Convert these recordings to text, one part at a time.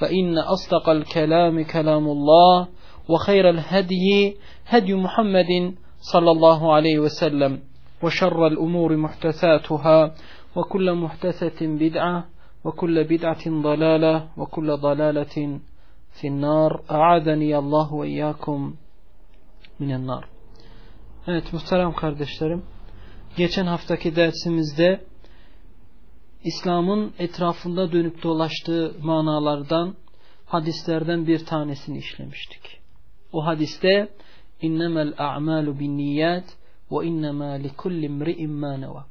فإن أصدق الكلام كلام الله وخير الهدي هدي محمد صلى الله عليه وسلم وشر الأمور محدثاتها وكل محدثة بدعة وكل بدعة ضلالة وكل ضلالة في النار أعاذني الله وإياكم من النار Evet muhterem kardeşlerim geçen haftaki dersimizde İslam'ın etrafında dönüp dolaştığı manalardan hadislerden bir tanesini işlemiştik. O hadiste innemel a'malu bin niyat ve innema likulli imri'in ma neva.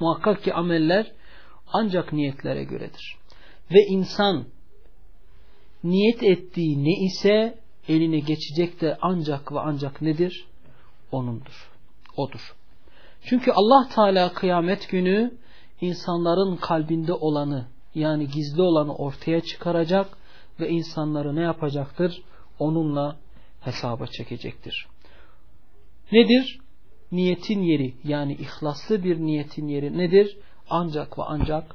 Muhakkak ki ameller ancak niyetlere göredir. Ve insan niyet ettiği ne ise eline geçecek de ancak ve ancak nedir? Onundur. Odur. Çünkü Allah Teala kıyamet günü insanların kalbinde olanı yani gizli olanı ortaya çıkaracak ve insanları ne yapacaktır? Onunla hesaba çekecektir. Nedir? Niyetin yeri yani ihlaslı bir niyetin yeri nedir? Ancak ve ancak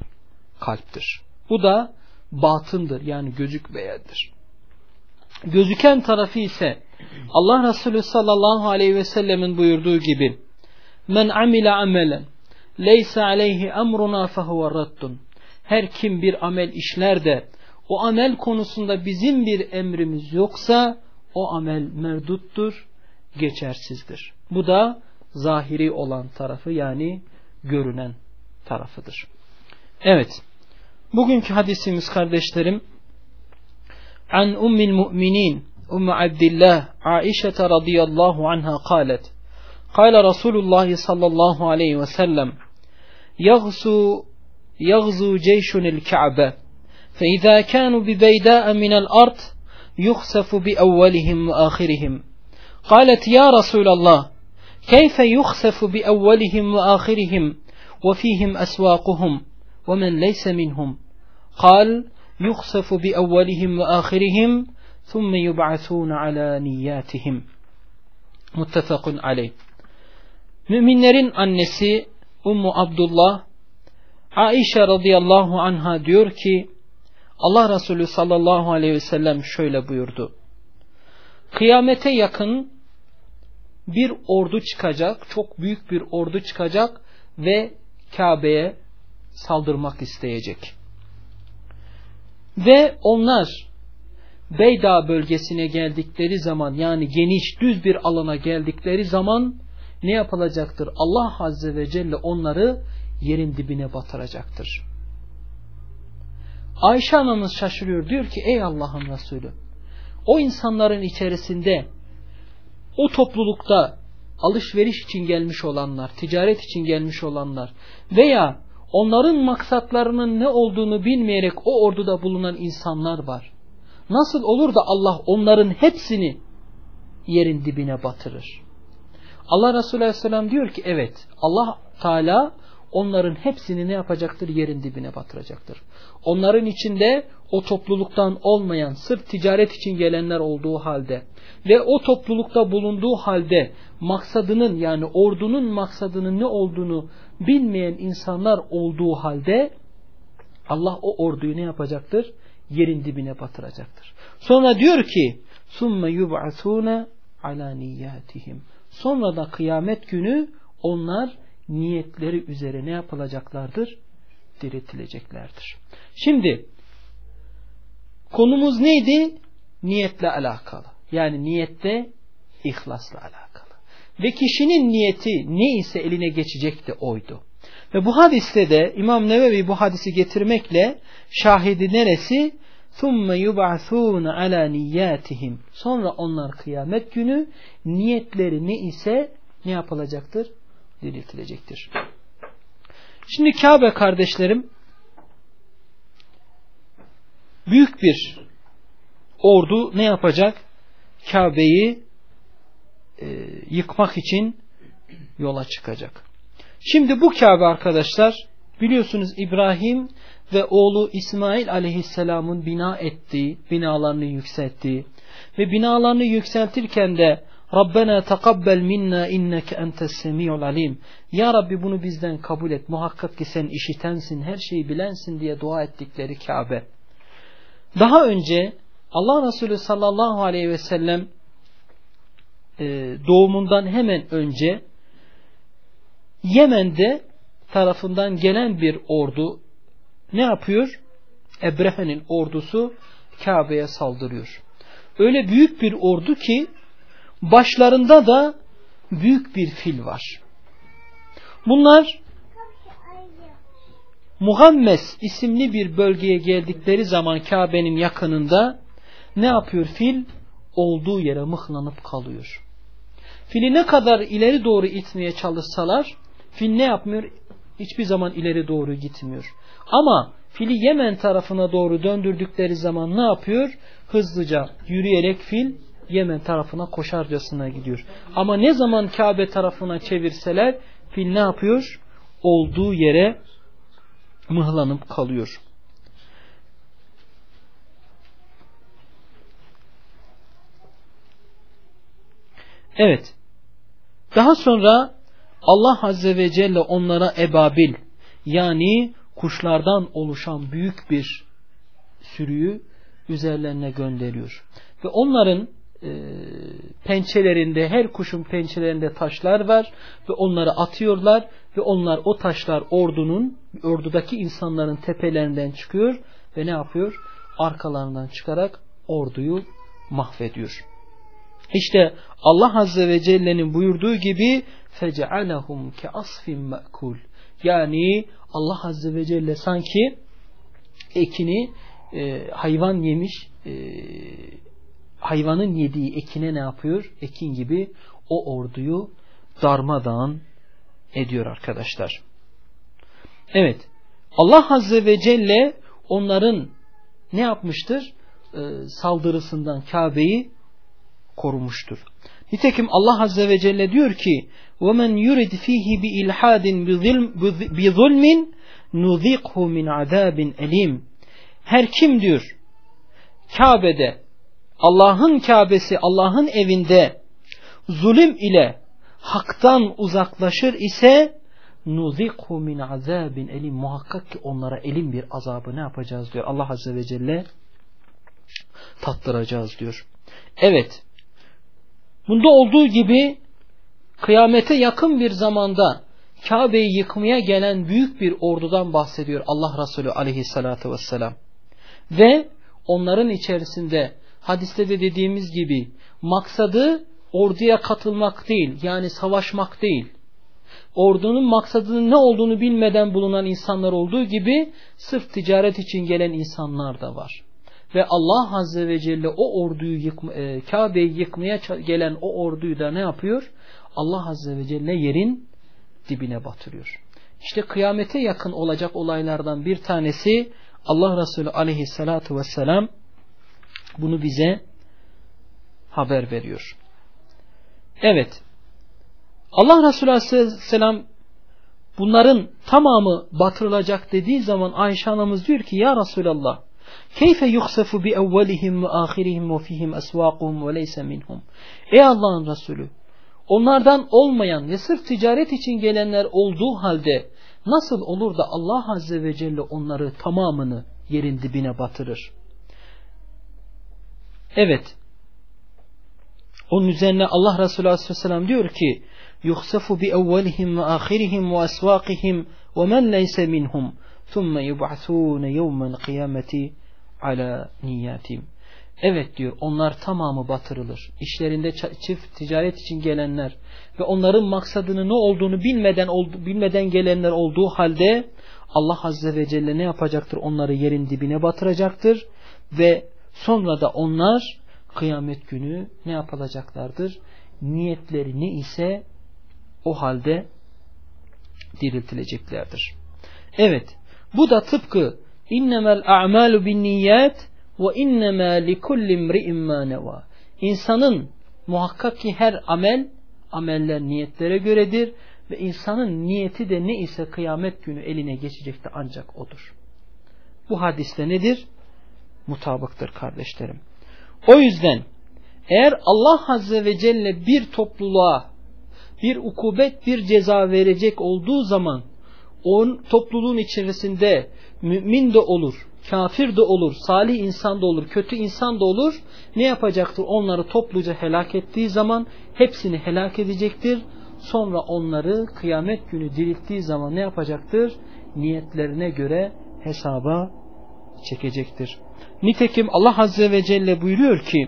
kalptir. Bu da batındır yani gözükmeyendir. Gözüken tarafı ise Allah Resulü sallallahu aleyhi ve sellemin buyurduğu gibi men amile amelen leysa aleyhi emruna fehuve raddun. Her kim bir amel işler de o amel konusunda bizim bir emrimiz yoksa o amel merduttur, geçersizdir. Bu da zahiri olan tarafı yani görünen tarafıdır. Evet. Bugünkü hadisimiz kardeşlerim An ummil mu'minin Ümmü Abdillah Aişete radıyallahu anha kalet Kale Resulullah sallallahu aleyhi ve sellem يغزو يغزو جيش الكعبة. فإذا كانوا ببيداء من الأرض يخسف بأولهم وآخرهم. قالت يا رسول الله كيف يخسف بأولهم وآخرهم وفيهم أسواقهم ومن ليس منهم؟ قال يخسف بأولهم وآخرهم ثم يبعثون على نياتهم. متفق عليه. Müminlerin annesi Ummu Abdullah Aişe radıyallahu anha diyor ki Allah Resulü sallallahu aleyhi ve sellem şöyle buyurdu. Kıyamete yakın bir ordu çıkacak, çok büyük bir ordu çıkacak ve Kabe'ye saldırmak isteyecek. Ve onlar Beyda bölgesine geldikleri zaman yani geniş düz bir alana geldikleri zaman ne yapılacaktır? Allah Azze ve Celle onları yerin dibine batıracaktır. Ayşe anamız şaşırıyor. Diyor ki ey Allah'ın Resulü o insanların içerisinde o toplulukta alışveriş için gelmiş olanlar, ticaret için gelmiş olanlar veya onların maksatlarının ne olduğunu bilmeyerek o orduda bulunan insanlar var. Nasıl olur da Allah onların hepsini yerin dibine batırır? Allah Resulü Aleyhisselam diyor ki evet Allah Teala onların hepsini ne yapacaktır? Yerin dibine batıracaktır. Onların içinde o topluluktan olmayan sırf ticaret için gelenler olduğu halde ve o toplulukta bulunduğu halde maksadının yani ordunun maksadının ne olduğunu bilmeyen insanlar olduğu halde Allah o orduyu ne yapacaktır? Yerin dibine batıracaktır. Sonra diyor ki ثُمَّ يُبْعَثُونَ عَلَى نِيَّاتِهِمْ Sonra da kıyamet günü onlar niyetleri üzere ne yapılacaklardır? Diriltileceklerdir. Şimdi konumuz neydi? Niyetle alakalı. Yani niyette ihlasla alakalı. Ve kişinin niyeti ne ise eline geçecek de oydu. Ve bu hadiste de İmam Nevevi bu hadisi getirmekle şahidi neresi? ثُمَّ يُبْعَثُونَ عَلَى نِيَّاتِهِمْ Sonra onlar kıyamet günü niyetleri ne ise ne yapılacaktır? Diriltilecektir. Şimdi Kabe kardeşlerim büyük bir ordu ne yapacak? Kabe'yi e, yıkmak için yola çıkacak. Şimdi bu Kabe arkadaşlar biliyorsunuz İbrahim ve oğlu İsmail aleyhisselamın bina ettiği, binalarını yükselttiği ve binalarını yükseltirken de Rabbena takabbel minna inneke entes semi'ul alim. Ya Rabbi bunu bizden kabul et. Muhakkak ki sen işitensin, her şeyi bilensin diye dua ettikleri Kabe. Daha önce Allah Resulü sallallahu aleyhi ve sellem e, doğumundan hemen önce Yemen'de tarafından gelen bir ordu ne yapıyor? Ebrehe'nin ordusu Kabe'ye saldırıyor. Öyle büyük bir ordu ki başlarında da büyük bir fil var. Bunlar Muhammes isimli bir bölgeye geldikleri zaman Kabe'nin yakınında ne yapıyor fil? Olduğu yere mıhlanıp kalıyor. Fili ne kadar ileri doğru itmeye çalışsalar fil ne yapmıyor? Hiçbir zaman ileri doğru gitmiyor. Ama fili Yemen tarafına doğru döndürdükleri zaman ne yapıyor? Hızlıca yürüyerek fil Yemen tarafına koşarcasına gidiyor. Ama ne zaman Kabe tarafına çevirseler fil ne yapıyor? Olduğu yere mıhlanıp kalıyor. Evet. Daha sonra Allah Azze ve Celle onlara ebabil yani kuşlardan oluşan büyük bir sürüyü üzerlerine gönderiyor. Ve onların e, pençelerinde her kuşun pençelerinde taşlar var ve onları atıyorlar ve onlar o taşlar ordunun ordudaki insanların tepelerinden çıkıyor ve ne yapıyor? Arkalarından çıkarak orduyu mahvediyor. İşte Allah Azze ve Celle'nin buyurduğu gibi فَجَعَلَهُمْ كَأَصْفٍ مَأْكُولٍ Yani Allah Azze ve Celle sanki ekini e, hayvan yemiş e, hayvanın yediği ekine ne yapıyor? Ekin gibi o orduyu darmadağın ediyor arkadaşlar. Evet. Allah Azze ve Celle onların ne yapmıştır? Ee, saldırısından Kabe'yi korumuştur. Nitekim Allah Azze ve Celle diyor ki وَمَنْ يُرِدْ ف۪يهِ بِاِلْحَادٍ بِظُلْمٍ nuzikhu min azabin elim. Her kim diyor Kabe'de Allah'ın Kabe'si Allah'ın evinde zulüm ile haktan uzaklaşır ise nuzikhu min azabin elim muhakkak ki onlara elin bir azabı ne yapacağız diyor Allah Azze ve Celle tattıracağız diyor. Evet bunda olduğu gibi kıyamete yakın bir zamanda Kabe'yi yıkmaya gelen büyük bir ordudan bahsediyor Allah Resulü aleyhissalatü vesselam. Ve onların içerisinde hadiste de dediğimiz gibi maksadı orduya katılmak değil yani savaşmak değil. Ordunun maksadının ne olduğunu bilmeden bulunan insanlar olduğu gibi sırf ticaret için gelen insanlar da var. Ve Allah Azze ve Celle o orduyu yıkma, e, Kabe'yi yıkmaya gelen o orduyu da ne yapıyor? Allah Azze ve Celle yerin dibine batırıyor. İşte kıyamete yakın olacak olaylardan bir tanesi Allah Resulü aleyhissalatu vesselam bunu bize haber veriyor. Evet. Allah Resulü Aleyhisselam bunların tamamı batırılacak dediği zaman Ayşe anamız diyor ki ya Resulallah keyfe yuksefu bi evvelihim ve ahirihim ve fihim esvakuhum ve leyse minhum. Ey Allah'ın Resulü onlardan olmayan ve sırf ticaret için gelenler olduğu halde nasıl olur da Allah Azze ve Celle onları tamamını yerin dibine batırır? Evet. Onun üzerine Allah Resulü Aleyhisselam diyor ki yuhsafu bi evvelihim ve ahirihim ve esvakihim ve men leyse minhum thumme yub'athûne Evet diyor onlar tamamı batırılır. İşlerinde çift ticaret için gelenler ve onların maksadının ne olduğunu bilmeden bilmeden gelenler olduğu halde Allah Azze ve Celle ne yapacaktır? Onları yerin dibine batıracaktır ve sonra da onlar kıyamet günü ne yapılacaklardır? Niyetleri ne ise o halde diriltileceklerdir. Evet bu da tıpkı innemel a'malu bin niyet ve innemâ likulli imri'in mâ nevâ. İnsanın muhakkak ki her amel, ameller niyetlere göredir ve insanın niyeti de ne ise kıyamet günü eline geçecek de ancak odur. Bu hadiste nedir? Mutabıktır kardeşlerim. O yüzden eğer Allah Azze ve Celle bir topluluğa bir ukubet bir ceza verecek olduğu zaman o topluluğun içerisinde mümin de olur, kafir de olur, salih insan da olur, kötü insan da olur. Ne yapacaktır? Onları topluca helak ettiği zaman hepsini helak edecektir. Sonra onları kıyamet günü dirilttiği zaman ne yapacaktır? Niyetlerine göre hesaba çekecektir. Nitekim Allah Azze ve Celle buyuruyor ki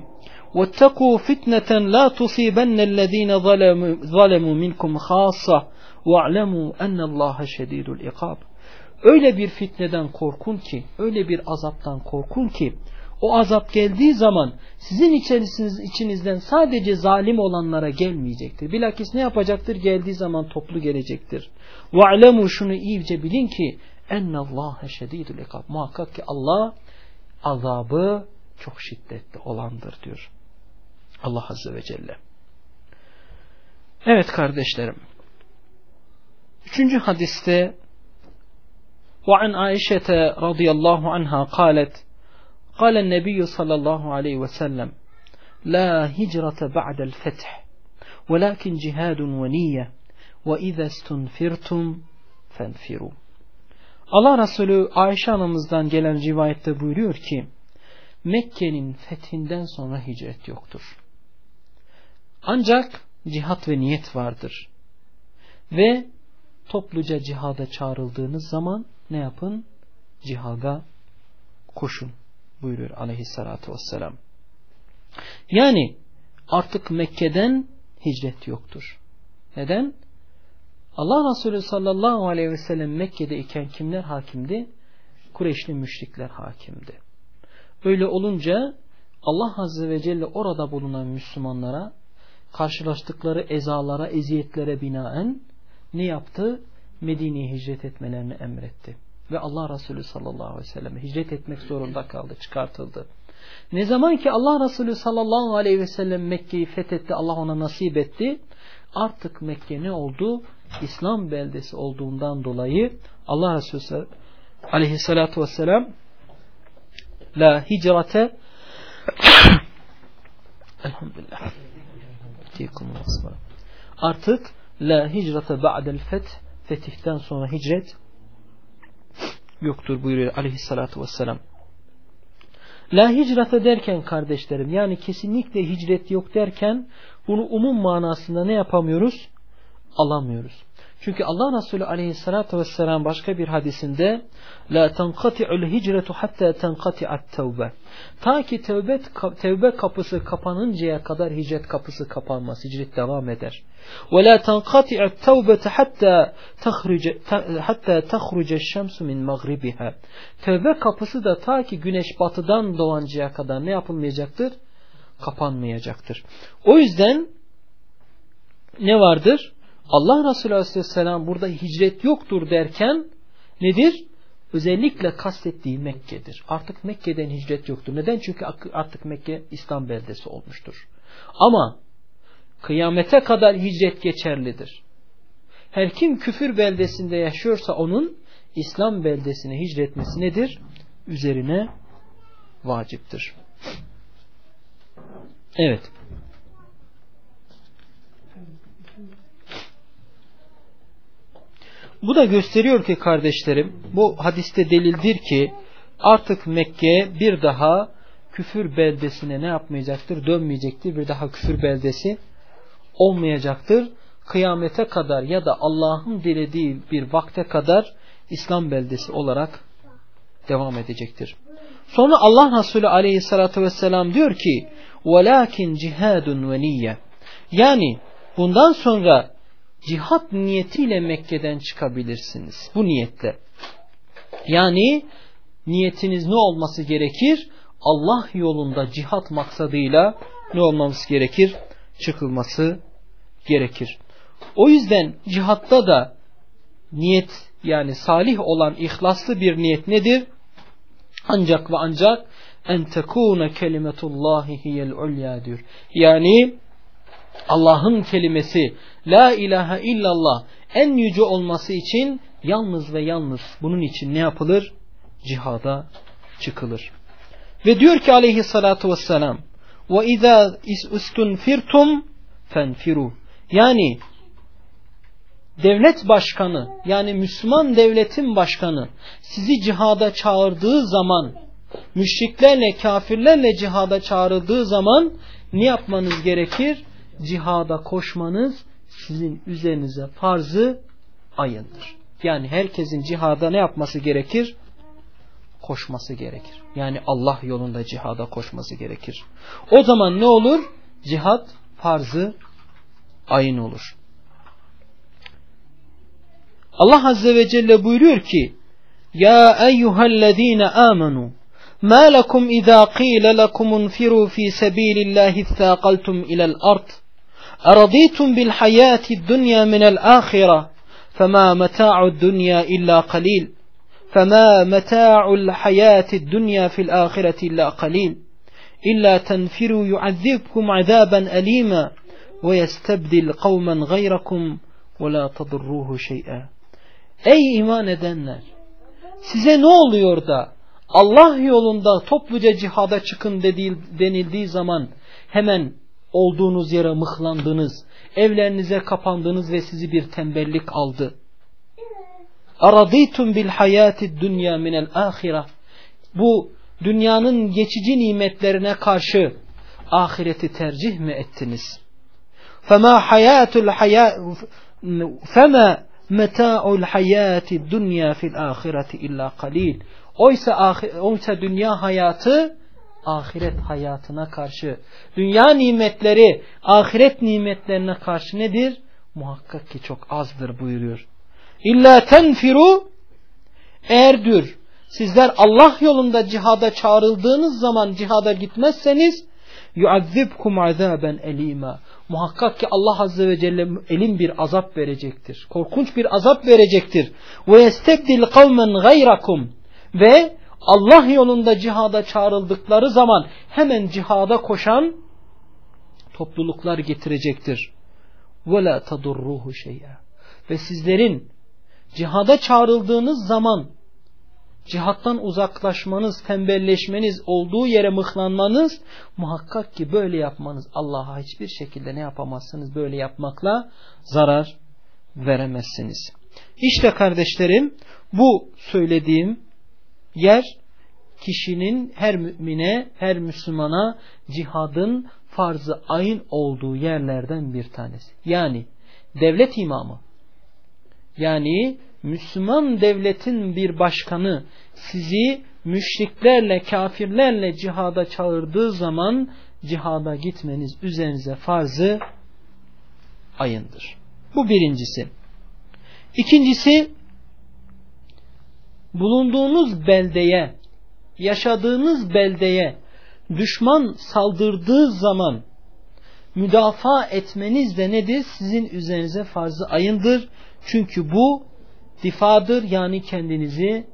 وَاتَّقُوا فِتْنَةً لَا تُصِيبَنَّ الَّذ۪ينَ ظَلَمُوا مِنْكُمْ خَاصَّةً وَاعْلَمُوا اَنَّ اللّٰهَ شَد۪يدُ الْاِقَابِ Öyle bir fitneden korkun ki, öyle bir azaptan korkun ki, o azap geldiği zaman sizin içerisiniz, içinizden sadece zalim olanlara gelmeyecektir. Bilakis ne yapacaktır? Geldiği zaman toplu gelecektir. وَعْلَمُوا şunu iyice bilin ki اَنَّ اللّٰهَ شَد۪يدُ الْاِقَابِ Muhakkak ki Allah azabı çok şiddetli olandır diyor. Allah Azze ve Celle. Evet kardeşlerim. Üçüncü hadiste وعن عائشة رضي الله عنها قالت قال النبي صلى الله عليه وسلم لا هجرة بعد الفتح ولكن جهاد ونية وإذا استنفرتم فانفروا Allah Resulü Ayşe anamızdan gelen rivayette buyuruyor ki Mekke'nin fethinden sonra hicret yoktur. Ancak cihat ve niyet vardır. Ve topluca cihada çağrıldığınız zaman ne yapın? Cihada koşun buyuruyor aleyhissalatü vesselam. Yani artık Mekke'den hicret yoktur. Neden? Allah Resulü sallallahu aleyhi ve sellem Mekke'de iken kimler hakimdi? Kureyşli müşrikler hakimdi. Öyle olunca Allah Azze ve Celle orada bulunan Müslümanlara karşılaştıkları ezalara, eziyetlere binaen ne yaptı? Medine'ye hicret etmelerini emretti. Ve Allah Resulü sallallahu aleyhi ve sellem hicret etmek zorunda kaldı, çıkartıldı. Ne zaman ki Allah Resulü sallallahu aleyhi ve sellem Mekke'yi fethetti, Allah ona nasip etti. Artık Mekke ne oldu? İslam beldesi olduğundan dolayı Allah Resulü aleyhissalatu vesselam la hicrate elhamdülillah artık la hicrate ba'del feth fetihten sonra hicret yoktur buyuruyor aleyhissalatu vesselam. La hicrate derken kardeşlerim yani kesinlikle hicret yok derken bunu umum manasında ne yapamıyoruz? Alamıyoruz. Çünkü Allah Resulü aleyhissalatu vesselam başka bir hadisinde La tenkati'ul hicretu hatta tenkati'at tevbe Ta ki tevbe, tevbe kapısı kapanıncaya kadar hicret kapısı kapanmaz. Hicret devam eder. Ve la tenkati'at tevbete hatta tahruce hatta tahruce şemsu min magribiha. Tevbe kapısı da ta ki güneş batıdan doğancaya kadar ne yapılmayacaktır? Kapanmayacaktır. O yüzden ne vardır? Allah Resulü Aleyhisselam burada hicret yoktur derken nedir? Özellikle kastettiği Mekke'dir. Artık Mekke'den hicret yoktur. Neden? Çünkü artık Mekke İslam beldesi olmuştur. Ama kıyamete kadar hicret geçerlidir. Her kim küfür beldesinde yaşıyorsa onun İslam beldesine hicretmesi nedir? Üzerine vaciptir. Evet. Bu da gösteriyor ki kardeşlerim bu hadiste delildir ki artık Mekke bir daha küfür beldesine ne yapmayacaktır? Dönmeyecektir. Bir daha küfür beldesi olmayacaktır. Kıyamete kadar ya da Allah'ın dilediği bir vakte kadar İslam beldesi olarak devam edecektir. Sonra Allah Resulü aleyhissalatü vesselam diyor ki وَلَاكِنْ جِهَادٌ وَنِيَّ Yani bundan sonra cihat niyetiyle Mekke'den çıkabilirsiniz. Bu niyetle. Yani niyetiniz ne olması gerekir? Allah yolunda cihat maksadıyla ne olmamız gerekir? Çıkılması gerekir. O yüzden cihatta da niyet yani salih olan ihlaslı bir niyet nedir? Ancak ve ancak en tekune kelimetullahi hiyel ulya. Yani Allah'ın kelimesi la ilahe illallah en yüce olması için yalnız ve yalnız bunun için ne yapılır? Cihada çıkılır. Ve diyor ki aleyhissalatu vesselam ve izâ istunfirtum fenfiru yani devlet başkanı yani Müslüman devletin başkanı sizi cihada çağırdığı zaman müşriklerle kafirlerle cihada çağrıldığı zaman ne yapmanız gerekir? Cihada koşmanız sizin üzerinize farzı ayındır. Yani herkesin cihada ne yapması gerekir? Koşması gerekir. Yani Allah yolunda cihada koşması gerekir. O zaman ne olur? Cihad farzı ayın olur. Allah Azze ve Celle buyuruyor ki Ya eyyühellezine amenu ma lekum izâ qîle lekum unfiru fî sebîlillâhi thâqaltum ilel ard أرضيتم بالحياة الدنيا من الآخرة فما متاع الدنيا إلا قليل فما متاع الحياة الدنيا في الآخرة إلا قليل إلا تنفروا يعذبكم عذابا أليما ويستبدل قوما غيركم ولا تضروه شيئا Ey iman edenler! Size ne oluyor da Allah yolunda topluca cihada çıkın denildiği zaman hemen olduğunuz yere mıhlandınız, evlerinize kapandınız ve sizi bir tembellik aldı. Aradîtum bil hayâti dünya minel âhire. Bu dünyanın geçici nimetlerine karşı ahireti tercih mi ettiniz? Fema hayatul hayat fema meta'ul hayati dunya fil ahireti illa kalil. Oysa oysa dünya hayatı ahiret hayatına karşı, dünya nimetleri ahiret nimetlerine karşı nedir? Muhakkak ki çok azdır buyuruyor. İlla tenfiru diyor sizler Allah yolunda cihada çağrıldığınız zaman cihada gitmezseniz yuazzibkum azaben elima. Muhakkak ki Allah Azze ve Celle elin bir azap verecektir. Korkunç bir azap verecektir. Ve yestebdil kavmen gayrakum. Ve Allah yolunda cihada çağrıldıkları zaman hemen cihada koşan topluluklar getirecektir. وَلَا تَضُرُّهُ شَيْئًا Ve sizlerin cihada çağrıldığınız zaman cihattan uzaklaşmanız, tembelleşmeniz, olduğu yere mıhlanmanız muhakkak ki böyle yapmanız Allah'a hiçbir şekilde ne yapamazsınız? Böyle yapmakla zarar veremezsiniz. İşte kardeşlerim bu söylediğim yer kişinin her mümine, her Müslümana cihadın farzı ayın olduğu yerlerden bir tanesi. Yani devlet imamı, yani Müslüman devletin bir başkanı sizi müşriklerle, kafirlerle cihada çağırdığı zaman cihada gitmeniz üzerinize farzı ayındır. Bu birincisi. İkincisi bulunduğunuz beldeye, yaşadığınız beldeye düşman saldırdığı zaman müdafaa etmeniz de nedir? Sizin üzerinize farzı ayındır. Çünkü bu difadır yani kendinizi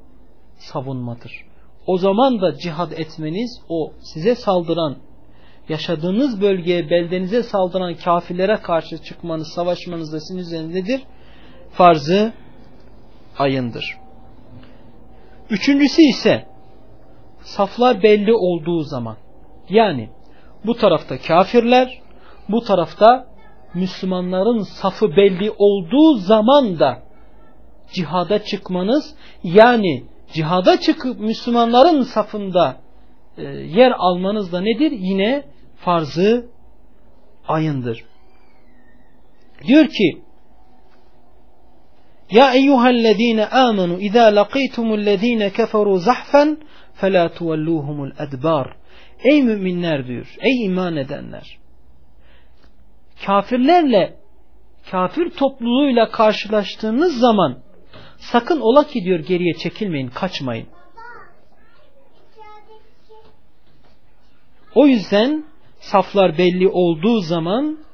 savunmadır. O zaman da cihad etmeniz o size saldıran yaşadığınız bölgeye beldenize saldıran kafirlere karşı çıkmanız savaşmanız da sizin üzerindedir. farzı ayındır. Üçüncüsü ise saflar belli olduğu zaman yani bu tarafta kafirler bu tarafta Müslümanların safı belli olduğu zaman da cihada çıkmanız yani cihada çıkıp Müslümanların safında e, yer almanız da nedir? Yine farzı ayındır. Diyor ki Ya eyyühellezine amenu izâ laqîtumullezîne keferû zahfen felâ tuvellûhumul edbâr. Ey müminler diyor. Ey iman edenler. Kafirlerle kafir topluluğuyla karşılaştığınız zaman sakın ola ki diyor geriye çekilmeyin, kaçmayın. O yüzden saflar belli olduğu zaman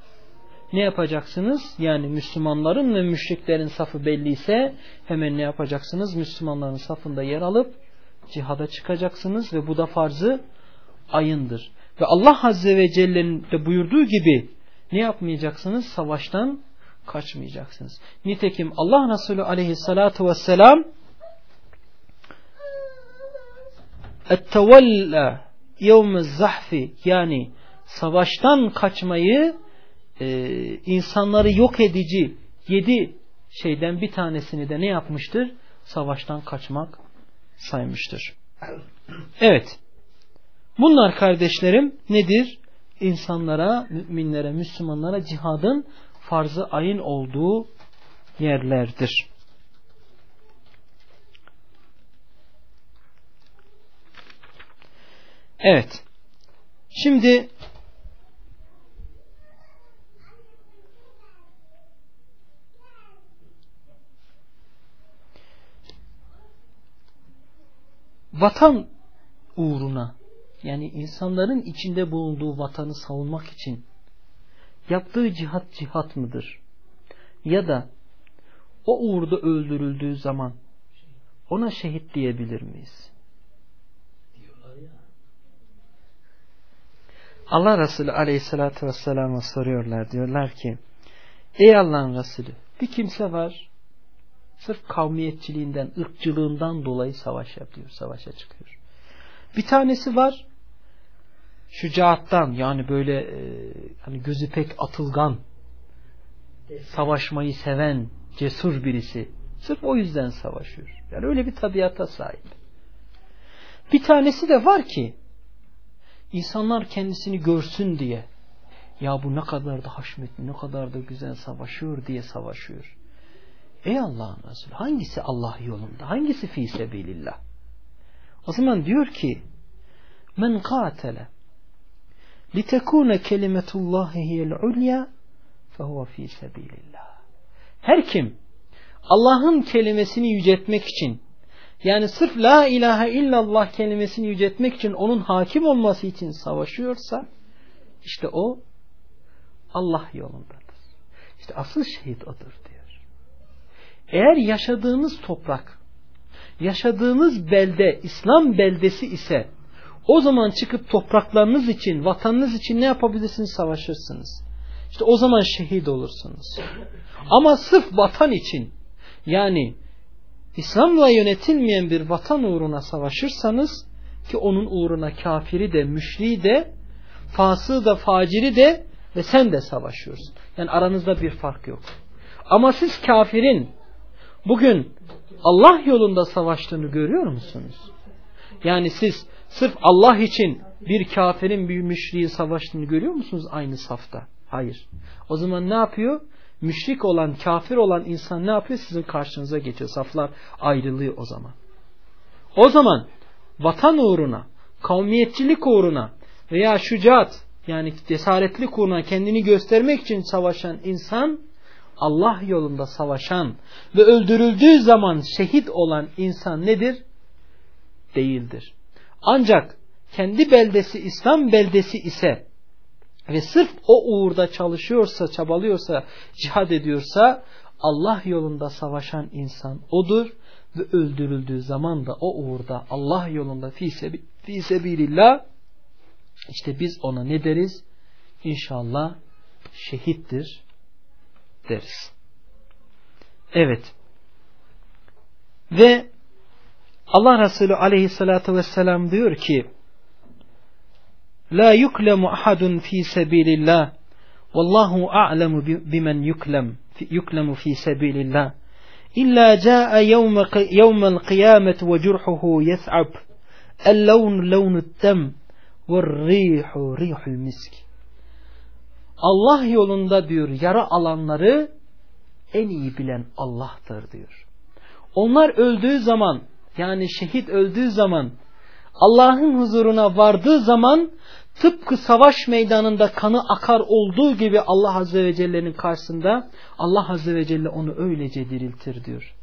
ne yapacaksınız? Yani Müslümanların ve müşriklerin safı belliyse hemen ne yapacaksınız? Müslümanların safında yer alıp cihada çıkacaksınız ve bu da farzı ayındır. Ve Allah Azze ve Celle'nin de buyurduğu gibi ne yapmayacaksınız? Savaştan kaçmayacaksınız. Nitekim Allah Resulü aleyhissalatu vesselam ettevella yevme zahfi yani savaştan kaçmayı e, insanları yok edici yedi şeyden bir tanesini de ne yapmıştır? Savaştan kaçmak saymıştır. Evet. Bunlar kardeşlerim nedir? İnsanlara, müminlere, Müslümanlara cihadın farzı ayın olduğu yerlerdir. Evet. Şimdi vatan uğruna yani insanların içinde bulunduğu vatanı savunmak için yaptığı cihat cihat mıdır? Ya da o uğurda öldürüldüğü zaman ona şehit diyebilir miyiz? Allah Resulü aleyhissalatü vesselam'a soruyorlar. Diyorlar ki Ey Allah'ın Resulü bir kimse var sırf kavmiyetçiliğinden, ırkçılığından dolayı savaş yapıyor, savaşa çıkıyor. Bir tanesi var şücaattan yani böyle e, hani gözü pek atılgan savaşmayı seven cesur birisi sırf o yüzden savaşıyor. Yani öyle bir tabiata sahip. Bir tanesi de var ki insanlar kendisini görsün diye ya bu ne kadar da haşmetli ne kadar da güzel savaşıyor diye savaşıyor. Ey Allah'ın Resulü hangisi Allah yolunda? Hangisi fi sebilillah? O zaman diyor ki men katele litekune kelimetullahi hiyel ulya fehuve fi sebilillah. Her kim Allah'ın kelimesini yüceltmek için yani sırf la ilahe illallah kelimesini yüceltmek için onun hakim olması için savaşıyorsa işte o Allah yolundadır. İşte asıl şehit odur diyor. Eğer yaşadığınız toprak, yaşadığınız belde İslam beldesi ise o zaman çıkıp topraklarınız için, vatanınız için ne yapabilirsiniz? Savaşırsınız. İşte o zaman şehit olursunuz. Ama sırf vatan için yani İslam'la yönetilmeyen bir vatan uğruna savaşırsanız ki onun uğruna kafiri de, müşriği de, fasığı da, faciri de ve sen de savaşıyorsun. Yani aranızda bir fark yok. Ama siz kafirin bugün Allah yolunda savaştığını görüyor musunuz? Yani siz sırf Allah için bir kafirin bir müşriği savaştığını görüyor musunuz aynı safta? Hayır. O zaman ne yapıyor? Müşrik olan, kafir olan insan ne yapıyor? Sizin karşınıza geçiyor. Saflar ayrılıyor o zaman. O zaman vatan uğruna, kavmiyetçilik uğruna veya şücaat yani cesaretli uğruna kendini göstermek için savaşan insan Allah yolunda savaşan ve öldürüldüğü zaman şehit olan insan nedir? Değildir. Ancak kendi beldesi İslam beldesi ise ve sırf o uğurda çalışıyorsa, çabalıyorsa, cihad ediyorsa Allah yolunda savaşan insan odur ve öldürüldüğü zaman da o uğurda Allah yolunda fi, sebi, fi sebilillah işte biz ona ne deriz? İnşallah şehittir deriz. Evet. Ve Allah Resulü aleyhissalatu vesselam diyor ki La yuklemu ahadun fi sebilillah Vallahu a'lemu bimen yuklem yuklemu fi sebilillah İlla caa yevmel kıyamet ve curhuhu yes'ab El-levn levnut-dem ve-rihu rihul misk Allah yolunda diyor yara alanları en iyi bilen Allah'tır diyor. Onlar öldüğü zaman yani şehit öldüğü zaman Allah'ın huzuruna vardığı zaman tıpkı savaş meydanında kanı akar olduğu gibi Allah Azze ve Celle'nin karşısında Allah Azze ve Celle onu öylece diriltir diyor.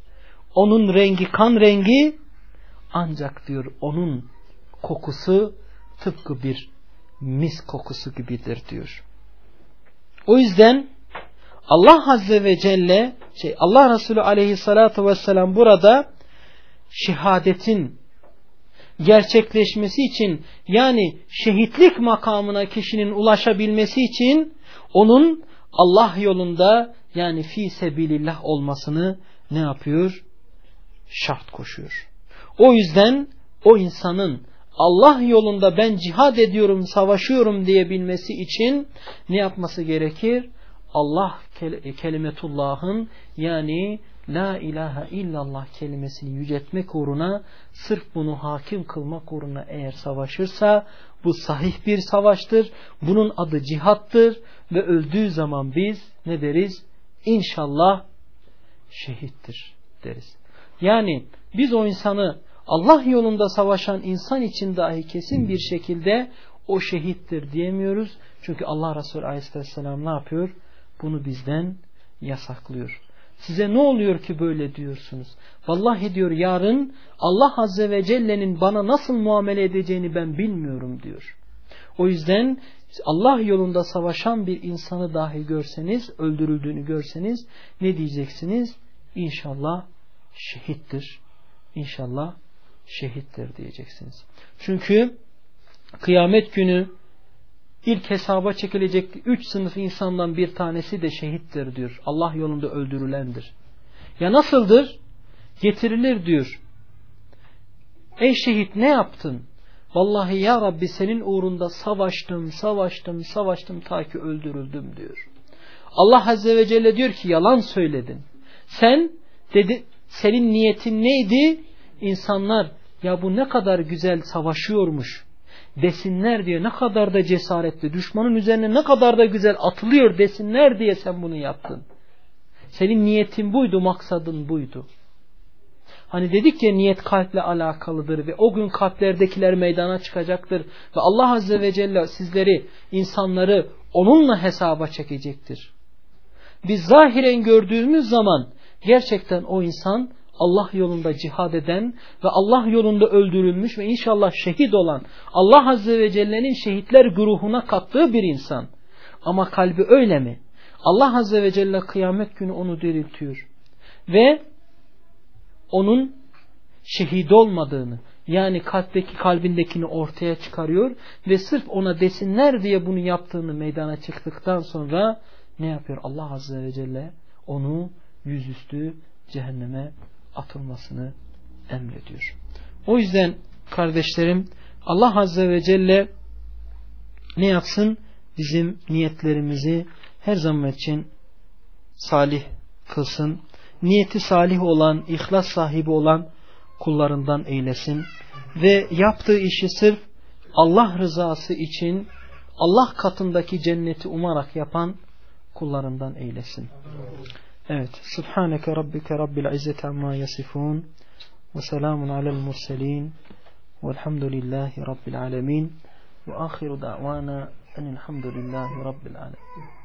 Onun rengi kan rengi ancak diyor onun kokusu tıpkı bir mis kokusu gibidir diyor. O yüzden Allah Azze ve Celle şey Allah Resulü Aleyhissalatu vesselam burada şehadetin gerçekleşmesi için yani şehitlik makamına kişinin ulaşabilmesi için onun Allah yolunda yani fi sebilillah olmasını ne yapıyor? Şart koşuyor. O yüzden o insanın Allah yolunda ben cihad ediyorum, savaşıyorum diyebilmesi için ne yapması gerekir? Allah kelimetullah'ın yani La ilahe illallah kelimesini yüceltmek uğruna sırf bunu hakim kılmak uğruna eğer savaşırsa bu sahih bir savaştır. Bunun adı cihattır ve öldüğü zaman biz ne deriz? İnşallah şehittir deriz. Yani biz o insanı Allah yolunda savaşan insan için dahi kesin bir şekilde o şehittir diyemiyoruz. Çünkü Allah Resulü Aleyhisselam ne yapıyor? Bunu bizden yasaklıyor. Size ne oluyor ki böyle diyorsunuz? Vallahi diyor yarın Allah Azze ve Celle'nin bana nasıl muamele edeceğini ben bilmiyorum diyor. O yüzden Allah yolunda savaşan bir insanı dahi görseniz, öldürüldüğünü görseniz ne diyeceksiniz? İnşallah şehittir. İnşallah şehittir diyeceksiniz. Çünkü kıyamet günü ilk hesaba çekilecek üç sınıf insandan bir tanesi de şehittir diyor. Allah yolunda öldürülendir. Ya nasıldır? Getirilir diyor. Ey şehit ne yaptın? Vallahi ya Rabbi senin uğrunda savaştım, savaştım, savaştım ta ki öldürüldüm diyor. Allah Azze ve Celle diyor ki yalan söyledin. Sen dedi senin niyetin neydi? İnsanlar ya bu ne kadar güzel savaşıyormuş desinler diye ne kadar da cesaretli düşmanın üzerine ne kadar da güzel atılıyor desinler diye sen bunu yaptın. Senin niyetin buydu maksadın buydu. Hani dedik ya niyet kalple alakalıdır ve o gün kalplerdekiler meydana çıkacaktır ve Allah Azze ve Celle sizleri insanları onunla hesaba çekecektir. Biz zahiren gördüğümüz zaman gerçekten o insan Allah yolunda cihad eden ve Allah yolunda öldürülmüş ve inşallah şehit olan Allah Azze ve Celle'nin şehitler güruhuna kattığı bir insan. Ama kalbi öyle mi? Allah Azze ve Celle kıyamet günü onu diriltiyor. Ve onun şehit olmadığını yani kalpteki kalbindekini ortaya çıkarıyor ve sırf ona desinler diye bunu yaptığını meydana çıktıktan sonra ne yapıyor? Allah Azze ve Celle onu yüzüstü cehenneme atılmasını emrediyor. O yüzden kardeşlerim Allah Azze ve Celle ne yapsın? Bizim niyetlerimizi her zaman için salih kılsın. Niyeti salih olan, ihlas sahibi olan kullarından eylesin. Ve yaptığı işi sırf Allah rızası için Allah katındaki cenneti umarak yapan kullarından eylesin. Evet. Subhaneke Rabbike Rabbil İzzeti Amma Yasifun ve selamun alel murselin velhamdülillahi Rabbil Alemin ve ahiru da'vana enilhamdülillahi Rabbil Alemin.